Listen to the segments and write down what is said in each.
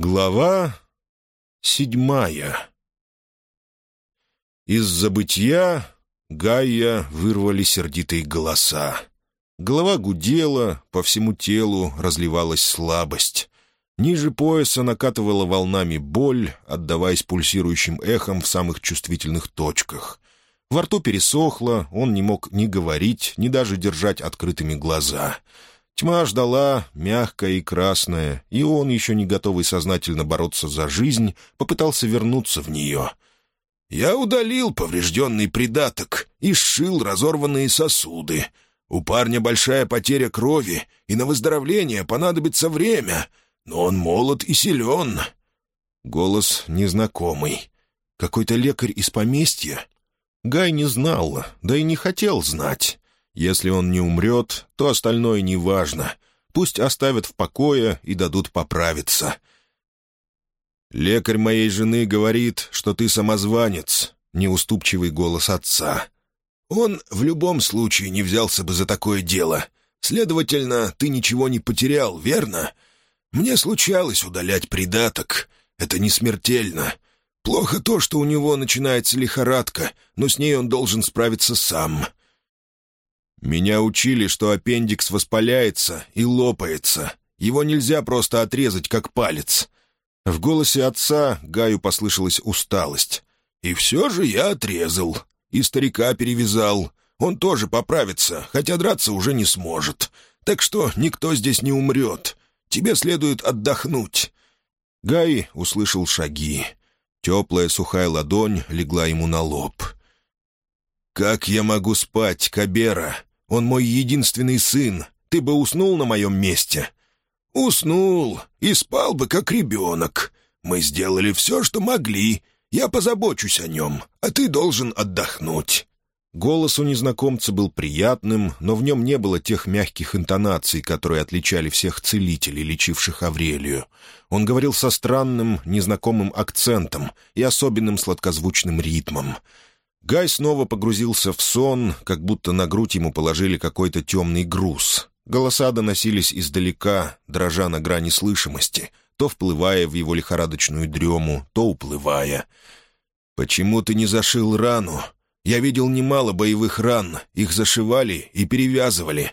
Глава седьмая Из забытья Гайя вырвали сердитые голоса. Голова гудела, по всему телу разливалась слабость. Ниже пояса накатывала волнами боль, отдаваясь пульсирующим эхом в самых чувствительных точках. Во рту пересохло, он не мог ни говорить, ни даже держать открытыми глаза — Тьма ждала, мягкая и красная, и он, еще не готовый сознательно бороться за жизнь, попытался вернуться в нее. «Я удалил поврежденный придаток и сшил разорванные сосуды. У парня большая потеря крови, и на выздоровление понадобится время, но он молод и силен». Голос незнакомый. Какой-то лекарь из поместья? Гай не знал, да и не хотел знать. Если он не умрет, то остальное не важно. Пусть оставят в покое и дадут поправиться. «Лекарь моей жены говорит, что ты самозванец», — неуступчивый голос отца. «Он в любом случае не взялся бы за такое дело. Следовательно, ты ничего не потерял, верно? Мне случалось удалять придаток. Это не смертельно. Плохо то, что у него начинается лихорадка, но с ней он должен справиться сам. Меня учили, что аппендикс воспаляется и лопается. Его нельзя просто отрезать, как палец. В голосе отца Гаю послышалась усталость. «И все же я отрезал. И старика перевязал. Он тоже поправится, хотя драться уже не сможет. Так что никто здесь не умрет. Тебе следует отдохнуть». Гай услышал шаги. Теплая сухая ладонь легла ему на лоб. «Как я могу спать, Кабера? Он мой единственный сын. Ты бы уснул на моем месте?» «Уснул и спал бы, как ребенок. Мы сделали все, что могли. Я позабочусь о нем, а ты должен отдохнуть». Голос у незнакомца был приятным, но в нем не было тех мягких интонаций, которые отличали всех целителей, лечивших Аврелию. Он говорил со странным, незнакомым акцентом и особенным сладкозвучным ритмом. Гай снова погрузился в сон, как будто на грудь ему положили какой-то темный груз. Голоса доносились издалека, дрожа на грани слышимости, то вплывая в его лихорадочную дрему, то уплывая. «Почему ты не зашил рану? Я видел немало боевых ран, их зашивали и перевязывали.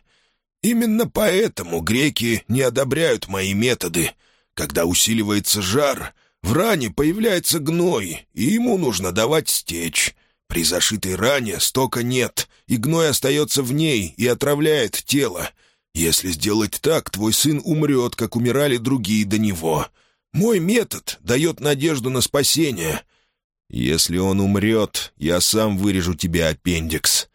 Именно поэтому греки не одобряют мои методы. Когда усиливается жар, в ране появляется гной, и ему нужно давать стечь». При зашитой ране стока нет, и гной остается в ней и отравляет тело. Если сделать так, твой сын умрет, как умирали другие до него. Мой метод дает надежду на спасение. Если он умрет, я сам вырежу тебе аппендикс».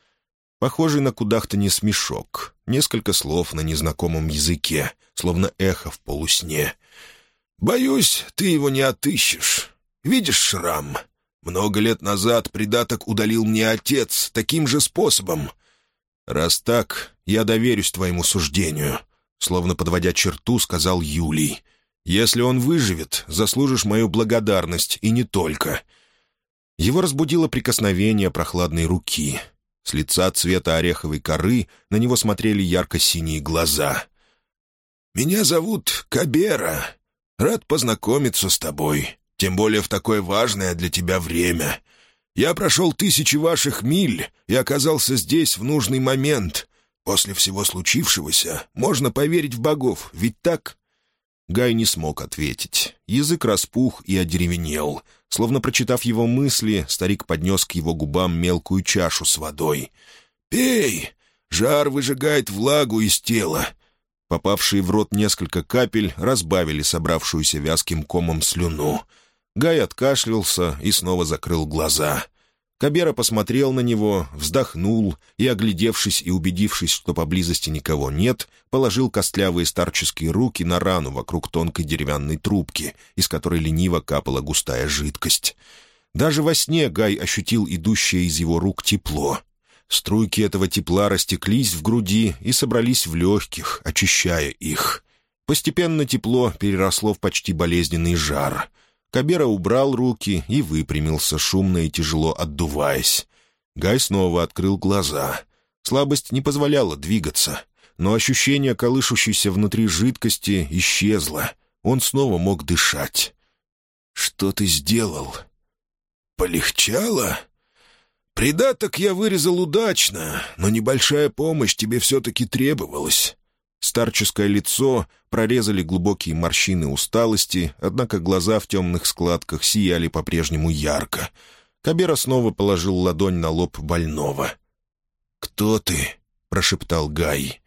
Похожий на кудахта не смешок. Несколько слов на незнакомом языке, словно эхо в полусне. «Боюсь, ты его не отыщешь. Видишь шрам? Много лет назад придаток удалил мне отец таким же способом. Раз так, я доверюсь твоему суждению», — словно подводя черту, сказал Юлий. «Если он выживет, заслужишь мою благодарность, и не только». Его разбудило прикосновение прохладной руки. С лица цвета ореховой коры на него смотрели ярко-синие глаза. «Меня зовут Кабера. Рад познакомиться с тобой тем более в такое важное для тебя время. Я прошел тысячи ваших миль и оказался здесь в нужный момент. После всего случившегося можно поверить в богов, ведь так?» Гай не смог ответить. Язык распух и одеревенел. Словно прочитав его мысли, старик поднес к его губам мелкую чашу с водой. «Пей! Жар выжигает влагу из тела. Попавшие в рот несколько капель разбавили собравшуюся вязким комом слюну. Гай откашлялся и снова закрыл глаза. Кабера посмотрел на него, вздохнул и, оглядевшись и убедившись, что поблизости никого нет, положил костлявые старческие руки на рану вокруг тонкой деревянной трубки, из которой лениво капала густая жидкость. Даже во сне Гай ощутил идущее из его рук тепло. Струйки этого тепла растеклись в груди и собрались в легких, очищая их. Постепенно тепло переросло в почти болезненный жар — Кабера убрал руки и выпрямился, шумно и тяжело отдуваясь. Гай снова открыл глаза. Слабость не позволяла двигаться, но ощущение колышущейся внутри жидкости исчезло. он снова мог дышать. «Что ты сделал?» «Полегчало?» «Придаток я вырезал удачно, но небольшая помощь тебе все-таки требовалась». Старческое лицо прорезали глубокие морщины усталости, однако глаза в темных складках сияли по-прежнему ярко. Кабера снова положил ладонь на лоб больного. «Кто ты?» — прошептал Гай.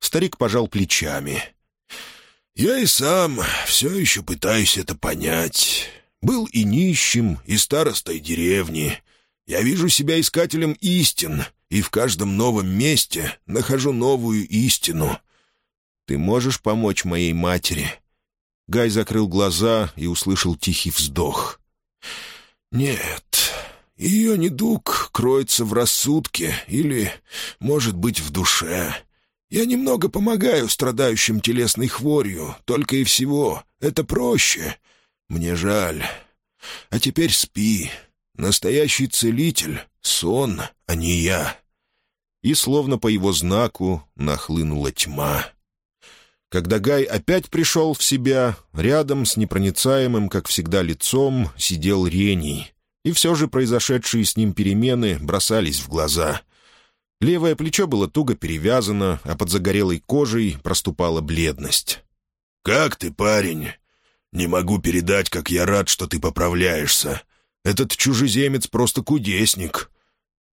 Старик пожал плечами. «Я и сам все еще пытаюсь это понять. Был и нищим, и старостой деревни. Я вижу себя искателем истин, и в каждом новом месте нахожу новую истину. Ты можешь помочь моей матери?» Гай закрыл глаза и услышал тихий вздох. «Нет, ее недуг кроется в рассудке или, может быть, в душе. Я немного помогаю страдающим телесной хворью, только и всего. Это проще. Мне жаль. А теперь спи. Настоящий целитель — сон, а не я». И словно по его знаку нахлынула тьма. Когда Гай опять пришел в себя, рядом с непроницаемым, как всегда, лицом сидел Рений. И все же произошедшие с ним перемены бросались в глаза. Левое плечо было туго перевязано, а под загорелой кожей проступала бледность. «Как ты, парень? Не могу передать, как я рад, что ты поправляешься. Этот чужеземец просто кудесник.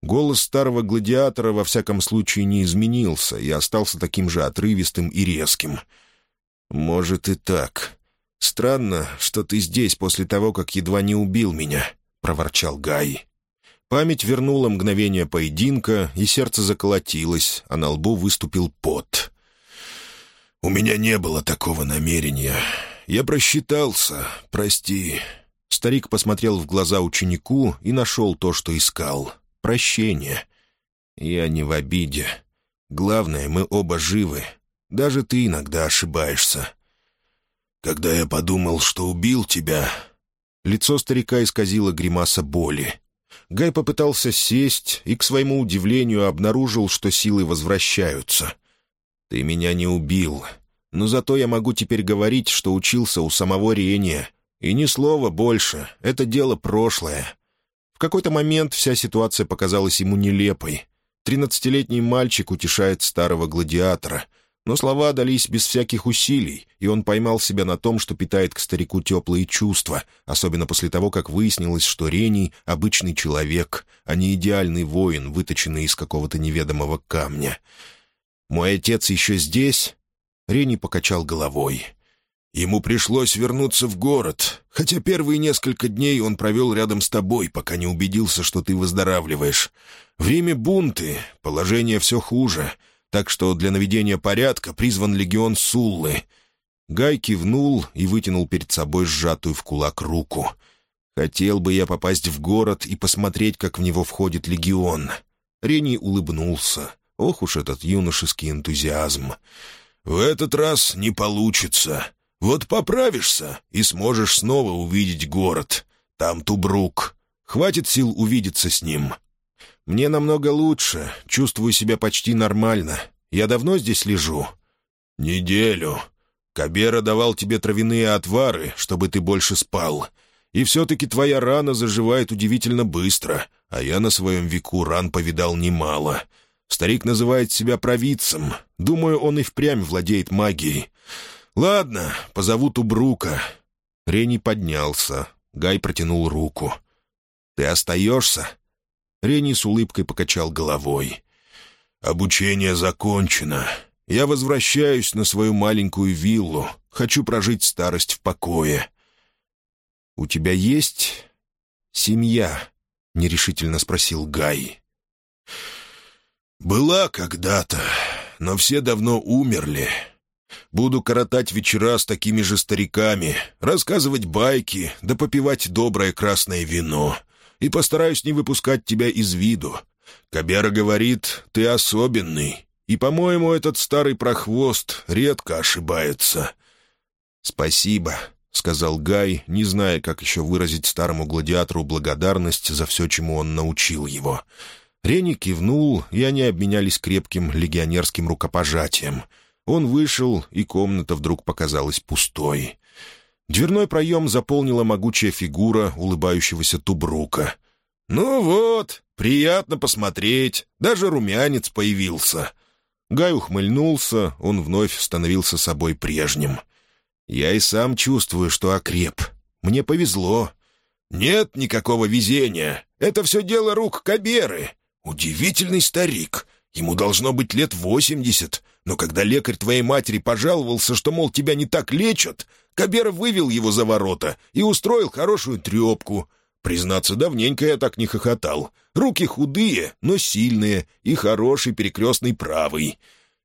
Голос старого гладиатора во всяком случае не изменился и остался таким же отрывистым и резким. «Может и так. Странно, что ты здесь после того, как едва не убил меня», — проворчал Гай. Память вернула мгновение поединка, и сердце заколотилось, а на лбу выступил пот. «У меня не было такого намерения. Я просчитался. Прости». Старик посмотрел в глаза ученику и нашел то, что искал — прощения. Я не в обиде. Главное, мы оба живы. Даже ты иногда ошибаешься. Когда я подумал, что убил тебя...» Лицо старика исказило гримаса боли. Гай попытался сесть и, к своему удивлению, обнаружил, что силы возвращаются. «Ты меня не убил, но зато я могу теперь говорить, что учился у самого Рения. И ни слова больше, это дело прошлое. В какой-то момент вся ситуация показалась ему нелепой. Тринадцатилетний мальчик утешает старого гладиатора. Но слова дались без всяких усилий, и он поймал себя на том, что питает к старику теплые чувства, особенно после того, как выяснилось, что Рений — обычный человек, а не идеальный воин, выточенный из какого-то неведомого камня. «Мой отец еще здесь?» Рений покачал головой. Ему пришлось вернуться в город, хотя первые несколько дней он провел рядом с тобой, пока не убедился, что ты выздоравливаешь. В Риме бунты, положение все хуже, так что для наведения порядка призван легион Суллы». Гай кивнул и вытянул перед собой сжатую в кулак руку. «Хотел бы я попасть в город и посмотреть, как в него входит легион». Рений улыбнулся. Ох уж этот юношеский энтузиазм. «В этот раз не получится. Вот поправишься и сможешь снова увидеть город. Там Тубрук. Хватит сил увидеться с ним. Мне намного лучше, чувствую себя почти нормально. Я давно здесь лежу?» «Неделю. Кабера давал тебе травяные отвары, чтобы ты больше спал. И все-таки твоя рана заживает удивительно быстро, а я на своем веку ран повидал немало. Старик называет себя провидцем. Думаю, он и впрямь владеет магией. «Ладно, позову Тубрука». Рени поднялся. Гай протянул руку. «Ты остаешься?» Рени с улыбкой покачал головой. «Обучение закончено. Я возвращаюсь на свою маленькую виллу. Хочу прожить старость в покое». «У тебя есть семья?» — нерешительно спросил Гай. «Была когда-то, но все давно умерли. Буду коротать вечера с такими же стариками, рассказывать байки, да попивать доброе красное вино. И постараюсь не выпускать тебя из виду. Кабера говорит, ты особенный. И, по-моему, этот старый прохвост редко ошибается». «Спасибо», — сказал Гай, не зная, как еще выразить старому гладиатору благодарность за все, чему он научил его. Рени кивнул, и они обменялись крепким легионерским рукопожатием — он вышел, и комната вдруг показалась пустой. Дверной проем заполнила могучая фигура улыбающегося Тубрука. «Ну вот, приятно посмотреть, даже румянец появился». Гай ухмыльнулся, он вновь становился собой прежним. «Я и сам чувствую, что окреп. Мне повезло». «Нет никакого везения. Это все дело рук Каберы. Удивительный старик. Ему должно быть лет восемьдесят. Но когда лекарь твоей матери пожаловался, что, мол, тебя не так лечат, Кабера вывел его за ворота и устроил хорошую трепку. Признаться, давненько я так не хохотал. Руки худые, но сильные, и хороший перекрестный правый.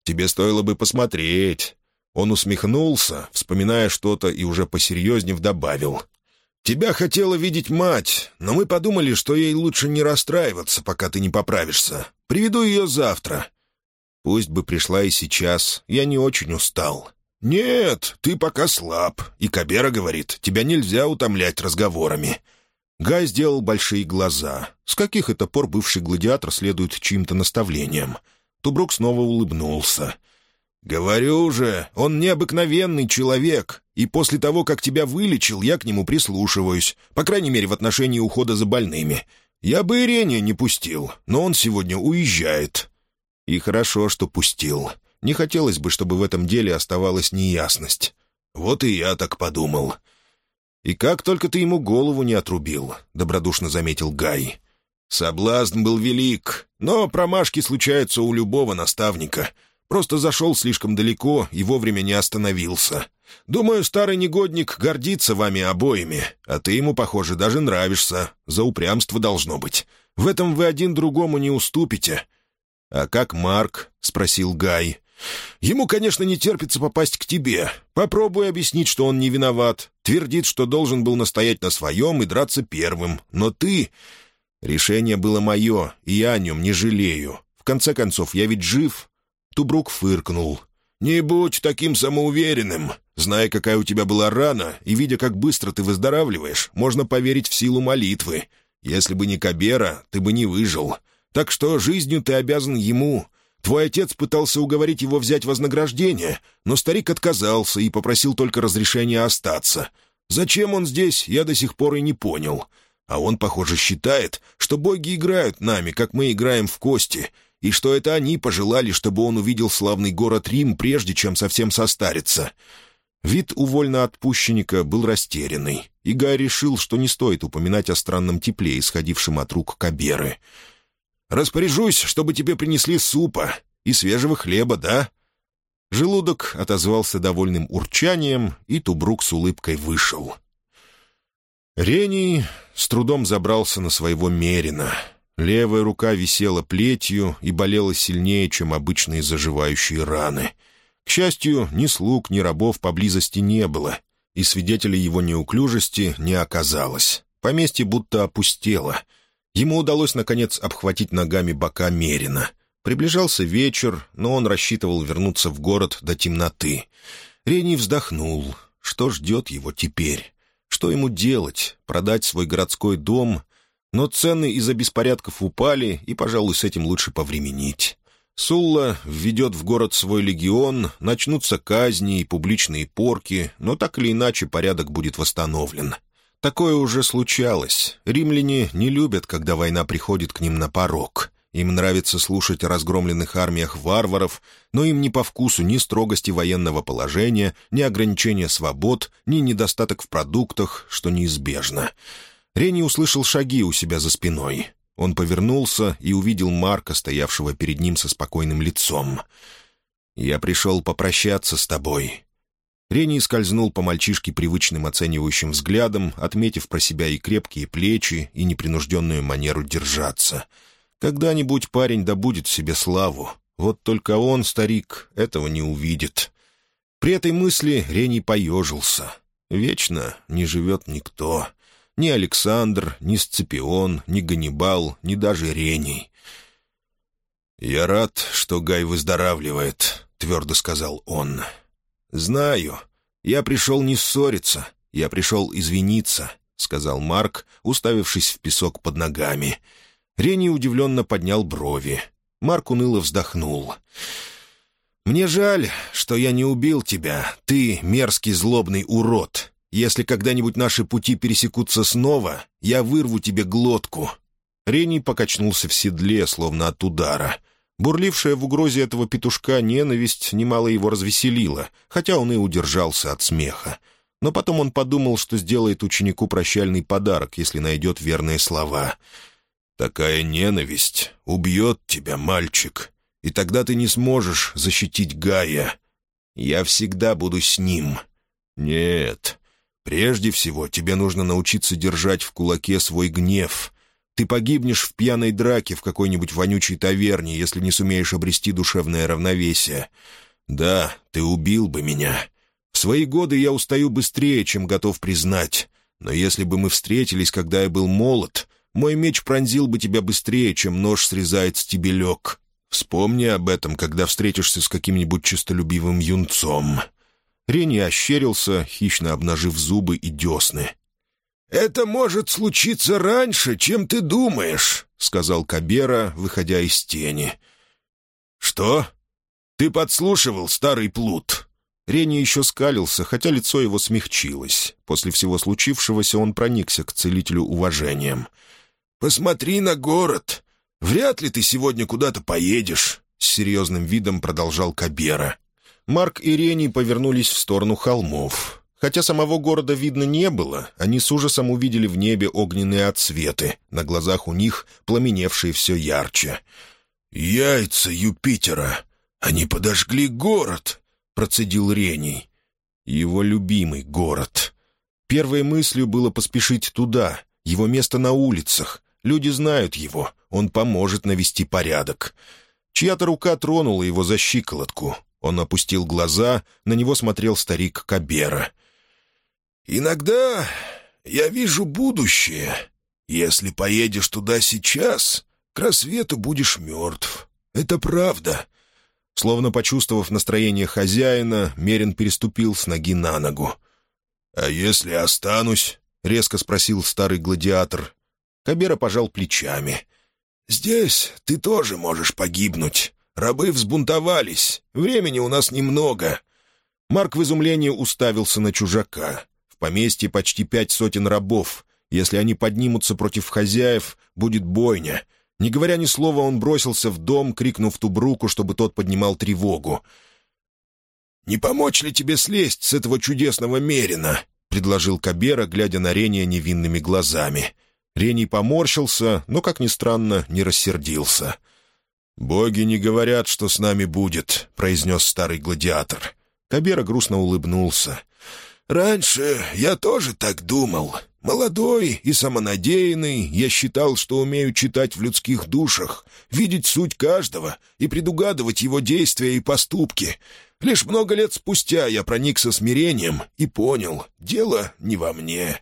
Тебе стоило бы посмотреть». Он усмехнулся, вспоминая что-то, и уже посерьезнее добавил. «Тебя хотела видеть мать, но мы подумали, что ей лучше не расстраиваться, пока ты не поправишься. Приведу ее завтра». «Пусть бы пришла и сейчас. Я не очень устал». «Нет, ты пока слаб, и Кабера говорит, тебя нельзя утомлять разговорами. Гай сделал большие глаза. С каких это пор бывший гладиатор следует чьим-то наставлениям? Тубрук снова улыбнулся. «Говорю же, он необыкновенный человек, и после того, как тебя вылечил, я к нему прислушиваюсь, по крайней мере, в отношении ухода за больными. Я бы Ирене не пустил, но он сегодня уезжает». И хорошо, что пустил. Не хотелось бы, чтобы в этом деле оставалась неясность. Вот и я так подумал. «И как только ты ему голову не отрубил», — добродушно заметил Гай. «Соблазн был велик, но промашки случаются у любого наставника. Просто зашел слишком далеко и вовремя не остановился. Думаю, старый негодник гордится вами обоими, а ты ему, похоже, даже нравишься. За упрямство должно быть. В этом вы один другому не уступите». «А как Марк?» — спросил Гай. Ему, конечно, не терпится попасть к тебе. Попробуй объяснить, что он не виноват. Твердит, что должен был настоять на своем и драться первым. Но ты... Решение было мое, и я о нем не жалею. В конце концов, я ведь жив. Тубрук фыркнул. «Не будь таким самоуверенным. Зная, какая у тебя была рана, и видя, как быстро ты выздоравливаешь, можно поверить в силу молитвы. Если бы не Кабера, ты бы не выжил. Так что жизнью ты обязан ему. Твой отец пытался уговорить его взять вознаграждение, но старик отказался и попросил только разрешения остаться. Зачем он здесь, я до сих пор и не понял. А он, похоже, считает, что боги играют нами, как мы играем в кости, и что это они пожелали, чтобы он увидел славный город Рим, прежде чем совсем состариться. Вид у вольноотпущенника был растерянный, и Гай решил, что не стоит упоминать о странном тепле, исходившем от рук Каберы — Распоряжусь, чтобы тебе принесли супа и свежего хлеба, да?» Желудок отозвался довольным урчанием, и Тубрук с улыбкой вышел. Рений с трудом забрался на своего мерина. Левая рука висела плетью и болела сильнее, чем обычные заживающие раны. К счастью, ни слуг, ни рабов поблизости не было, и свидетелей его неуклюжести не оказалось. Поместье будто опустело — Ему удалось, наконец, обхватить ногами бока Мерина. Приближался вечер, но он рассчитывал вернуться в город до темноты. Рений вздохнул. Что ждет его теперь? Что ему делать? Продать свой городской дом? Но цены из-за беспорядков упали, и, пожалуй, с этим лучше повременить. Сулла введет в город свой легион, начнутся казни и публичные порки, но так или иначе порядок будет восстановлен. Такое уже случалось. Римляне не любят, когда война приходит к ним на порог. Им нравится слушать о разгромленных армиях варваров, но им не по вкусу ни строгости военного положения, ни ограничения свобод, ни недостаток в продуктах, что неизбежно. Рени услышал шаги у себя за спиной. Он повернулся и увидел Марка, стоявшего перед ним со спокойным лицом. «Я пришел попрощаться с тобой», Рений скользнул по мальчишке привычным оценивающим взглядом, отметив про себя и крепкие плечи, и непринужденную манеру держаться. Когда-нибудь парень добудет себе славу. Вот только он, старик, этого не увидит. При этой мысли Рений поежился. Вечно не живет никто. Ни Александр, ни Сципион, ни Ганнибал, ни даже Рений. «Я рад, что Гай выздоравливает», — твердо сказал он. «Знаю. Я пришел не ссориться. Я пришел извиниться», — сказал Марк, уставившись в песок под ногами. Рени удивленно поднял брови. Марк уныло вздохнул. «Мне жаль, что я не убил тебя, ты мерзкий злобный урод. Если когда-нибудь наши пути пересекутся снова, я вырву тебе глотку». Рений покачнулся в седле, словно от удара. Бурлившая в угрозе этого петушка ненависть немало его развеселила, хотя он и удержался от смеха. Но потом он подумал, что сделает ученику прощальный подарок, если найдет верные слова. «Такая ненависть убьет тебя, мальчик, и тогда ты не сможешь защитить Гая. Я всегда буду с ним. Нет, прежде всего тебе нужно научиться держать в кулаке свой гнев. Ты погибнешь в пьяной драке в какой-нибудь вонючей таверне, если не сумеешь обрести душевное равновесие. Да, ты убил бы меня. В свои годы я устаю быстрее, чем готов признать. Но если бы мы встретились, когда я был молод, мой меч пронзил бы тебя быстрее, чем нож срезает стебелек. Вспомни об этом, когда встретишься с каким-нибудь честолюбивым юнцом». Рени ощерился, хищно обнажив зубы и десны. «Это может случиться раньше, чем ты думаешь», — сказал Кабера, выходя из тени. «Что? Ты подслушивал, старый плут?» Рени еще скалился, хотя лицо его смягчилось. После всего случившегося он проникся к целителю уважением. «Посмотри на город. Вряд ли ты сегодня куда-то поедешь», — с серьезным видом продолжал Кабера. Марк и Рени повернулись в сторону холмов. Хотя самого города видно не было, они с ужасом увидели в небе огненные отсветы, на глазах у них пламеневшие все ярче. «Яйца Юпитера! Они подожгли город!» — процедил Рений. Его любимый город. Первой мыслью было поспешить туда, его место на улицах. Люди знают его, он поможет навести порядок. Чья-то рука тронула его за щиколотку. Он опустил глаза, на него смотрел старик Кабера. «Иногда я вижу будущее. Если поедешь туда сейчас, к рассвету будешь мертв. Это правда». Словно почувствовав настроение хозяина, Мерин переступил с ноги на ногу. «А если останусь?» — резко спросил старый гладиатор. Кабера пожал плечами. «Здесь ты тоже можешь погибнуть. Рабы взбунтовались. Времени у нас немного». Марк в изумлении уставился на чужака поместье почти пять сотен рабов. Если они поднимутся против хозяев, будет бойня. Не говоря ни слова, он бросился в дом, крикнув Тубруку, чтобы тот поднимал тревогу. «Не помочь ли тебе слезть с этого чудесного Мерина?» — предложил Кабера, глядя на Рения невинными глазами. Рений поморщился, но, как ни странно, не рассердился. «Боги не говорят, что с нами будет», — произнес старый гладиатор. Кабера грустно улыбнулся. «Раньше я тоже так думал. Молодой и самонадеянный, я считал, что умею читать в людских душах, видеть суть каждого и предугадывать его действия и поступки. Лишь много лет спустя я проникся смирением и понял, дело не во мне.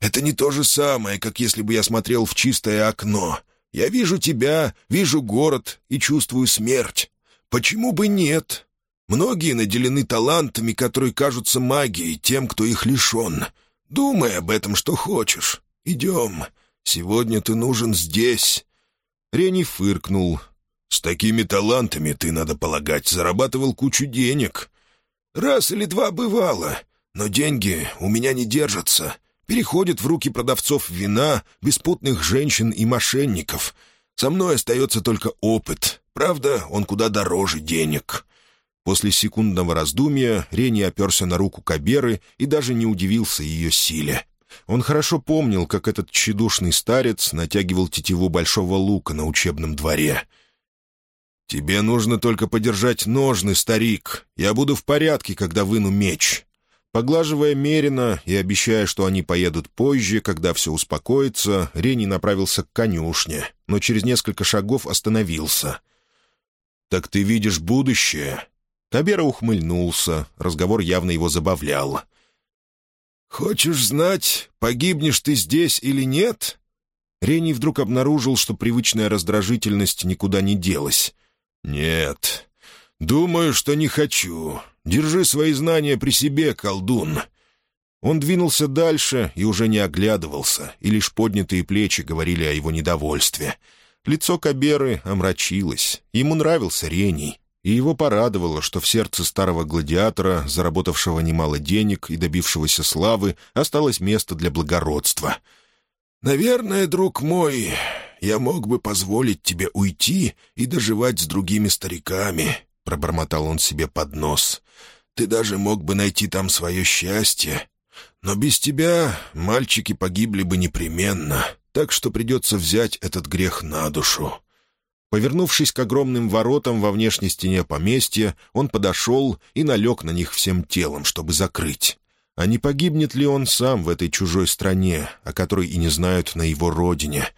Это не то же самое, как если бы я смотрел в чистое окно. Я вижу тебя, вижу город и чувствую смерть. Почему бы нет? Многие наделены талантами, которые кажутся магией тем, кто их лишен. Думай об этом, что хочешь. Идем. Сегодня ты нужен здесь». Рени фыркнул. «С такими талантами, ты, надо полагать, зарабатывал кучу денег. Раз или два бывало, но деньги у меня не держатся. Переходят в руки продавцов вина, беспутных женщин и мошенников. Со мной остается только опыт. Правда, он куда дороже денег». После секундного раздумья Рени оперся на руку Каберы и даже не удивился ее силе. Он хорошо помнил, как этот тщедушный старец натягивал тетиву большого лука на учебном дворе. «Тебе нужно только подержать ножны, старик. Я буду в порядке, когда выну меч». Поглаживая Мерина и обещая, что они поедут позже, когда все успокоится, Рени направился к конюшне, но через несколько шагов остановился. «Так ты видишь будущее?» Табера ухмыльнулся, разговор явно его забавлял. «Хочешь знать, погибнешь ты здесь или нет?» Рений вдруг обнаружил, что привычная раздражительность никуда не делась. «Нет, думаю, что не хочу. Держи свои знания при себе, колдун». Он двинулся дальше и уже не оглядывался, и лишь поднятые плечи говорили о его недовольстве. Лицо Каберы омрачилось. Ему нравился Рений. И его порадовало, что в сердце старого гладиатора, заработавшего немало денег и добившегося славы, осталось место для благородства. «Наверное, друг мой, я мог бы позволить тебе уйти и доживать с другими стариками», — пробормотал он себе под нос. «Ты даже мог бы найти там свое счастье. Но без тебя мальчики погибли бы непременно, так что придется взять этот грех на душу». Повернувшись к огромным воротам во внешней стене поместья, он подошел и налег на них всем телом, чтобы закрыть. А не погибнет ли он сам в этой чужой стране, о которой и не знают на его родине?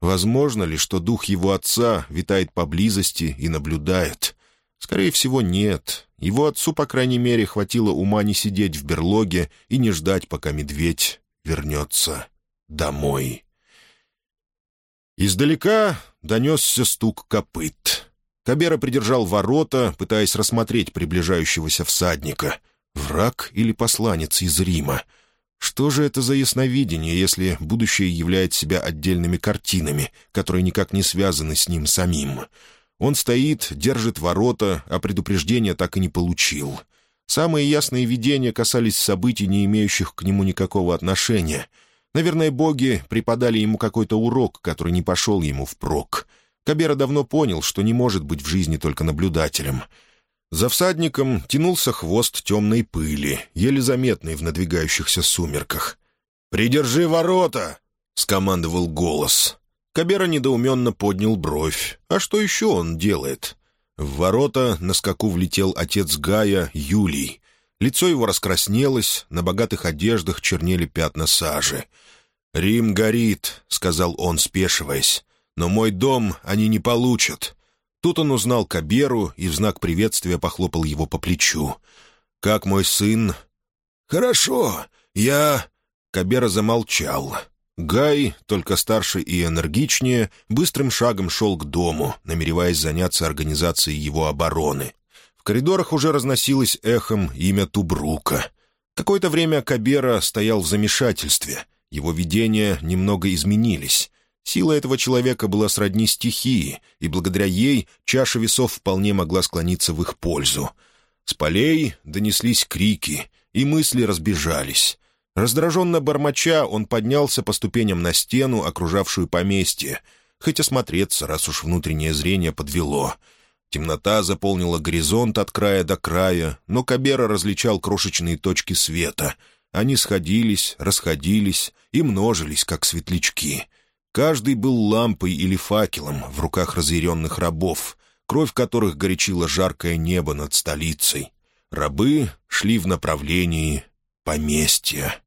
Возможно ли, что дух его отца витает поблизости и наблюдает? Скорее всего, нет. Его отцу, по крайней мере, хватило ума не сидеть в берлоге и не ждать, пока медведь вернется домой. Издалека донесся стук копыт. Кабера придержал ворота, пытаясь рассмотреть приближающегося всадника. Враг или посланец из Рима? Что же это за ясновидение, если будущее является себя отдельными картинами, которые никак не связаны с ним самим? Он стоит, держит ворота, а предупреждения так и не получил. Самые ясные видения касались событий, не имеющих к нему никакого отношения — Наверное, боги преподали ему какой-то урок, который не пошел ему впрок. Кабера давно понял, что не может быть в жизни только наблюдателем. За всадником тянулся хвост темной пыли, еле заметный в надвигающихся сумерках. «Придержи ворота!» — скомандовал голос. Кабера недоуменно поднял бровь. А что еще он делает? В ворота на скаку влетел отец Гая, Юлий. Лицо его раскраснелось, на богатых одеждах чернели пятна сажи — «Рим горит», — сказал он, спешиваясь. «Но мой дом они не получат». Тут он узнал Каберу и в знак приветствия похлопал его по плечу. «Как мой сын?» «Хорошо, я...» Кабера замолчал. Гай, только старше и энергичнее, быстрым шагом шел к дому, намереваясь заняться организацией его обороны. Коридорах уже разносилось эхом имя Тубрука. Какое-то время Кабера стоял в замешательстве — его видения немного изменились. Сила этого человека была сродни стихии, и благодаря ей чаша весов вполне могла склониться в их пользу. С полей донеслись крики, и мысли разбежались. Раздраженно бормоча, он поднялся по ступеням на стену, окружавшую поместье, хоть осмотреться, раз уж внутреннее зрение подвело. Темнота заполнила горизонт от края до края, но Кабера различал крошечные точки света — они сходились, расходились и множились, как светлячки. Каждый был лампой или факелом в руках разъяренных рабов, кровь которых горячила жаркое небо над столицей. Рабы шли в направлении поместья.